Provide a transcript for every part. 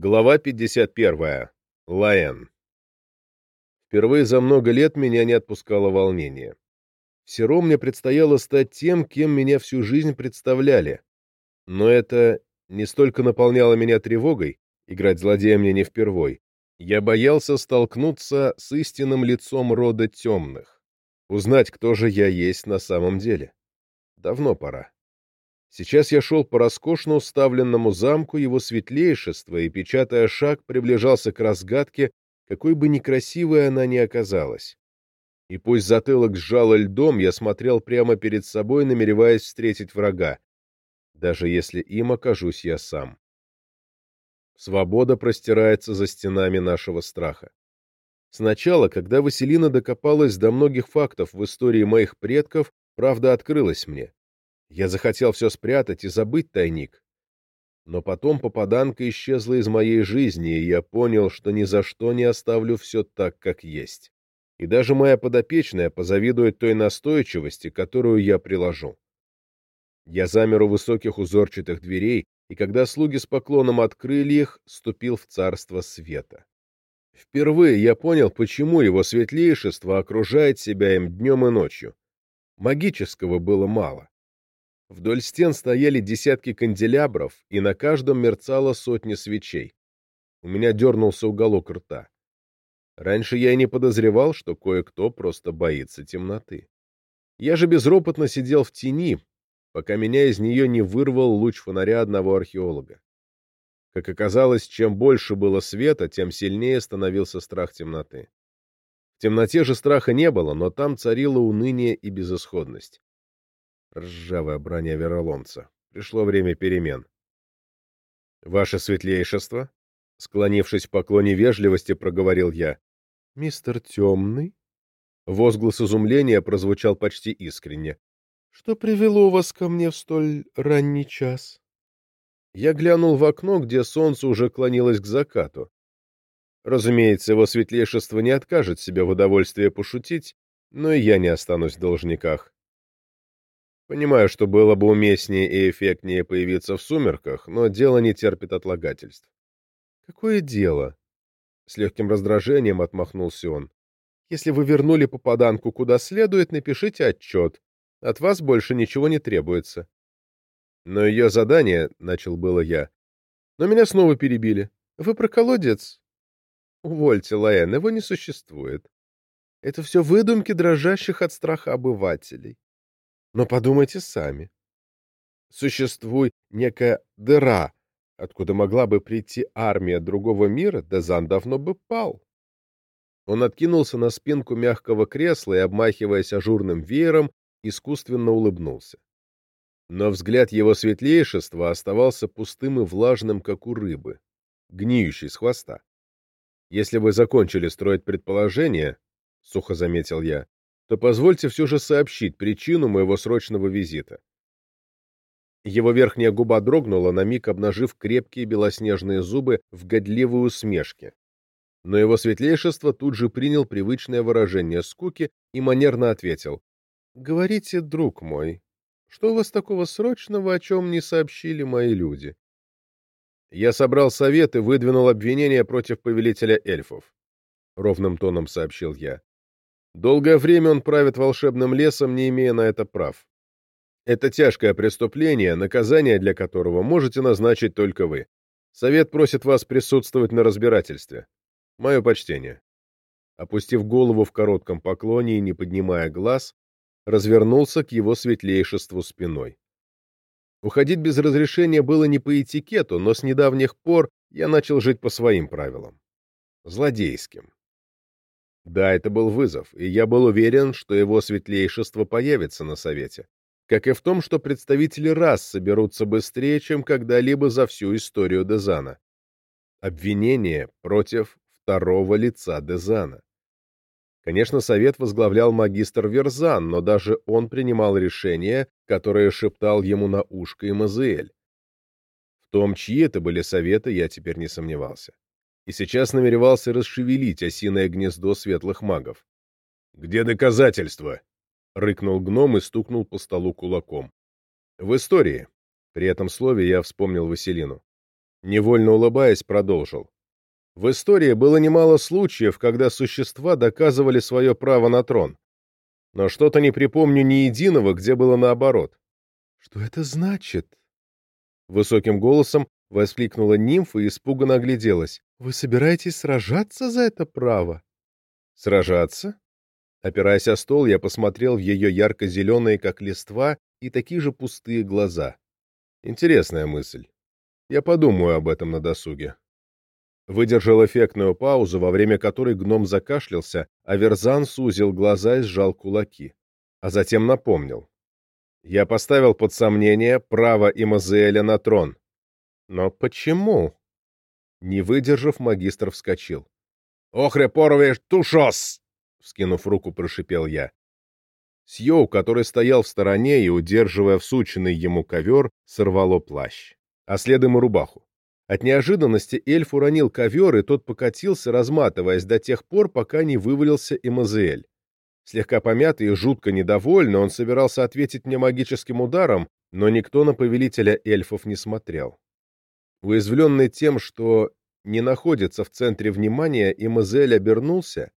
Глава 51. Лаэн. Впервые за много лет меня не отпускало волнение. В Серо мне предстояло стать тем, кем меня всю жизнь представляли. Но это не столько наполняло меня тревогой, играть злодея мне не впервой. Я боялся столкнуться с истинным лицом рода темных, узнать, кто же я есть на самом деле. Давно пора. Сейчас я шел по роскошно уставленному замку его светлейшества и, печатая шаг, приближался к разгадке, какой бы некрасивой она ни оказалась. И пусть затылок сжало льдом, я смотрел прямо перед собой, намереваясь встретить врага, даже если им окажусь я сам. Свобода простирается за стенами нашего страха. Сначала, когда Василина докопалась до многих фактов в истории моих предков, правда открылась мне. Я захотел все спрятать и забыть тайник. Но потом попаданка исчезла из моей жизни, и я понял, что ни за что не оставлю все так, как есть. И даже моя подопечная позавидует той настойчивости, которую я приложу. Я замер у высоких узорчатых дверей, и когда слуги с поклоном открыли их, ступил в царство света. Впервые я понял, почему его светлейшество окружает себя им днем и ночью. Магического было мало. Вдоль стен стояли десятки канделябров, и на каждом мерцало сотни свечей. У меня дернулся уголок рта. Раньше я и не подозревал, что кое-кто просто боится темноты. Я же безропотно сидел в тени, пока меня из нее не вырвал луч фонаря одного археолога. Как оказалось, чем больше было света, тем сильнее становился страх темноты. В темноте же страха не было, но там царило уныние и безысходность. Ржавая броня вероломца. Пришло время перемен. «Ваше светлейшество?» Склонившись в поклоне вежливости, проговорил я. «Мистер Темный?» Возглас изумления прозвучал почти искренне. «Что привело вас ко мне в столь ранний час?» Я глянул в окно, где солнце уже клонилось к закату. Разумеется, его светлейшество не откажет себе в удовольствии пошутить, но и я не останусь в должниках. Понимаю, что было бы уместнее и эффектнее появиться в сумерках, но дело не терпит отлагательств. «Какое дело?» С легким раздражением отмахнулся он. «Если вы вернули попаданку куда следует, напишите отчет. От вас больше ничего не требуется». «Но ее задание...» — начал было я. Но меня снова перебили. «Вы про колодец?» «Увольте, Лаэн, его не существует. Это все выдумки дрожащих от страха обывателей. Но подумайте сами. Существует некая дыра, откуда могла бы прийти армия другого мира, Дезан давно бы пал. Он откинулся на спинку мягкого кресла и, обмахиваясь ажурным веером, искусственно улыбнулся. Но взгляд его светлейшества оставался пустым и влажным, как у рыбы, гниющей с хвоста. «Если вы закончили строить предположение, — сухо заметил я, то позвольте все же сообщить причину моего срочного визита. Его верхняя губа дрогнула, на миг обнажив крепкие белоснежные зубы в годливой усмешке. Но его светлейшество тут же принял привычное выражение скуки и манерно ответил. «Говорите, друг мой, что у вас такого срочного, о чем не сообщили мои люди?» «Я собрал совет и выдвинул обвинение против повелителя эльфов», — ровным тоном сообщил я. Долгое время он правит волшебным лесом, не имея на это прав. Это тяжкое преступление, наказание для которого можете назначить только вы. Совет просит вас присутствовать на разбирательстве. Мое почтение. Опустив голову в коротком поклоне и не поднимая глаз, развернулся к его светлейшеству спиной. Уходить без разрешения было не по этикету, но с недавних пор я начал жить по своим правилам. Злодейским. Да, это был вызов, и я был уверен, что его светлейшество появится на совете. Как и в том, что представители рас соберутся быстрее, чем когда-либо за всю историю Дезана. Обвинение против второго лица Дезана. Конечно, совет возглавлял магистр Верзан, но даже он принимал решения, которые шептал ему на ушко и Мазуэль. В том, чьи это были советы, я теперь не сомневался и сейчас намеревался расшевелить осиное гнездо светлых магов. «Где доказательства?» — рыкнул гном и стукнул по столу кулаком. «В истории». При этом слове я вспомнил Василину. Невольно улыбаясь, продолжил. В истории было немало случаев, когда существа доказывали свое право на трон. Но что-то не припомню ни единого, где было наоборот. «Что это значит?» Высоким голосом воскликнула нимфа и испуганно огляделась. «Вы собираетесь сражаться за это право?» «Сражаться?» Опираясь о стол, я посмотрел в ее ярко-зеленые, как листва, и такие же пустые глаза. Интересная мысль. Я подумаю об этом на досуге. Выдержал эффектную паузу, во время которой гном закашлялся, а Верзан сузил глаза и сжал кулаки. А затем напомнил. Я поставил под сомнение право Имазеэля на трон. Но почему? Не выдержав, магистр вскочил. «Охре порвешь тушос!» Вскинув руку, прошипел я. Сьоу, который стоял в стороне и, удерживая всученный ему ковер, сорвало плащ, а следом и рубаху. От неожиданности эльф уронил ковер, и тот покатился, разматываясь до тех пор, пока не вывалился Эмазиэль. Слегка помятый и жутко недовольный, он собирался ответить мне магическим ударом, но никто на повелителя эльфов не смотрел. Уязвленный тем, что не находится в центре внимания, Эмазель обернулся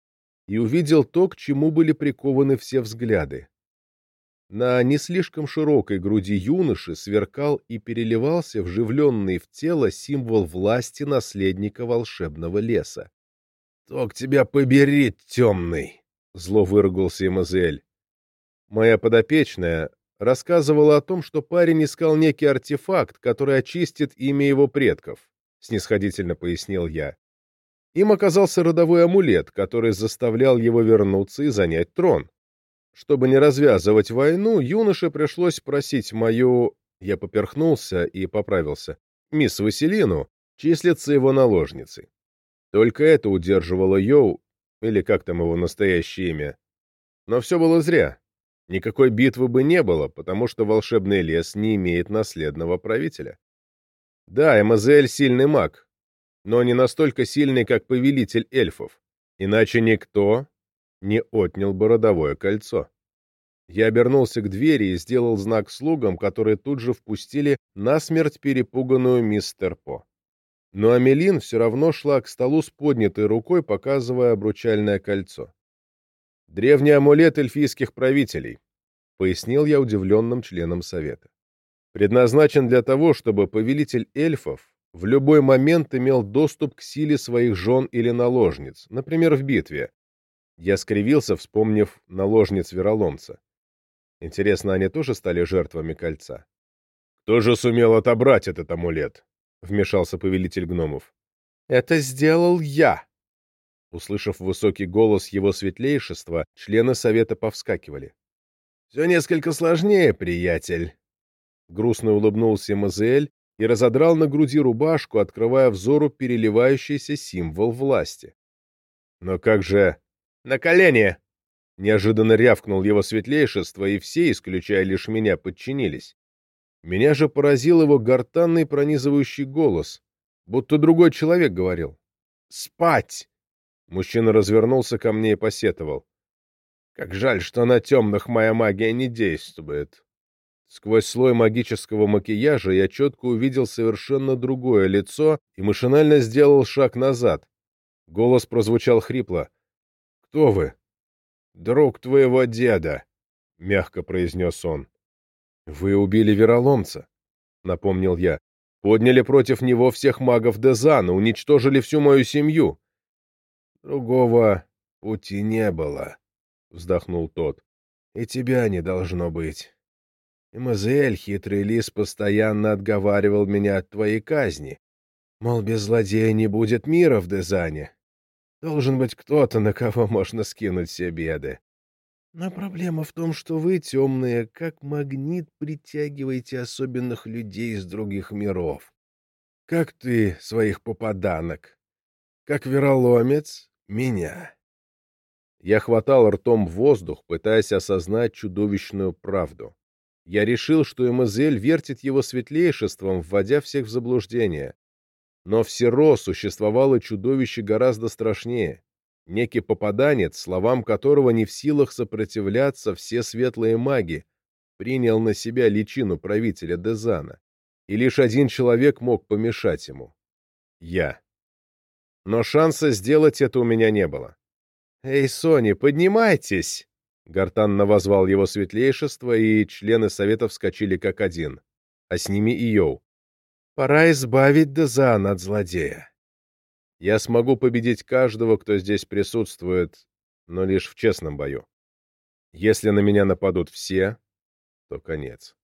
и увидел то, к чему были прикованы все взгляды. На не слишком широкой груди юноши сверкал и переливался вживленный в тело символ власти наследника волшебного леса. — Ток тебя побери, темный! — зло выругался Эмазель. Моя подопечная рассказывала о том, что парень искал некий артефакт, который очистит имя его предков, — снисходительно пояснил я. Им оказался родовой амулет, который заставлял его вернуться и занять трон. Чтобы не развязывать войну, юноше пришлось просить мою... Я поперхнулся и поправился. Мисс Василину числится его наложницей. Только это удерживало Йоу, или как там его настоящее имя. Но все было зря. Никакой битвы бы не было, потому что волшебный лес не имеет наследного правителя. Да, Эмазель сильный маг, но не настолько сильный, как повелитель эльфов. Иначе никто не отнял бы родовое кольцо. Я обернулся к двери и сделал знак слугам, которые тут же впустили насмерть перепуганную мистер По. Но Амелин все равно шла к столу с поднятой рукой, показывая обручальное кольцо. «Древний амулет эльфийских правителей», — пояснил я удивленным членам совета. «Предназначен для того, чтобы повелитель эльфов в любой момент имел доступ к силе своих жен или наложниц, например, в битве, я скривился, вспомнив наложниц вероломца. Интересно, они тоже стали жертвами кольца? «Кто же сумел отобрать этот амулет?» — вмешался повелитель гномов. «Это сделал я!» Услышав высокий голос его светлейшества, члены совета повскакивали. «Все несколько сложнее, приятель!» Грустно улыбнулся Мазель и разодрал на груди рубашку, открывая взору переливающийся символ власти. «Но как же...» «На колени!» Неожиданно рявкнул его светлейшество, и все, исключая лишь меня, подчинились. Меня же поразил его гортанный пронизывающий голос, будто другой человек говорил. «Спать!» Мужчина развернулся ко мне и посетовал. «Как жаль, что на темных моя магия не действует». Сквозь слой магического макияжа я четко увидел совершенно другое лицо и машинально сделал шаг назад. Голос прозвучал хрипло. «Кто вы?» «Друг твоего деда», — мягко произнес он. «Вы убили вероломца», — напомнил я. «Подняли против него всех магов Дезана, уничтожили всю мою семью». «Другого пути не было», — вздохнул тот. «И тебя не должно быть. И Мазель, хитрый лис, постоянно отговаривал меня от твоей казни. Мол, без злодея не будет мира в Дезане. Должен быть кто-то, на кого можно скинуть все беды. Но проблема в том, что вы, темные, как магнит притягиваете особенных людей из других миров. Как ты своих попаданок. Как вероломец — меня. Я хватал ртом воздух, пытаясь осознать чудовищную правду. Я решил, что Эмазель вертит его светлейшеством, вводя всех в заблуждение. Но в Серо существовало чудовище гораздо страшнее. Некий попаданец, словам которого не в силах сопротивляться все светлые маги, принял на себя личину правителя Дезана. И лишь один человек мог помешать ему. Я. Но шанса сделать это у меня не было. «Эй, Сони, поднимайтесь!» Гортанно возвал его светлейшество, и члены совета вскочили как один. А с ними и Йоу. «Пора избавить Дезан от злодея. Я смогу победить каждого, кто здесь присутствует, но лишь в честном бою. Если на меня нападут все, то конец.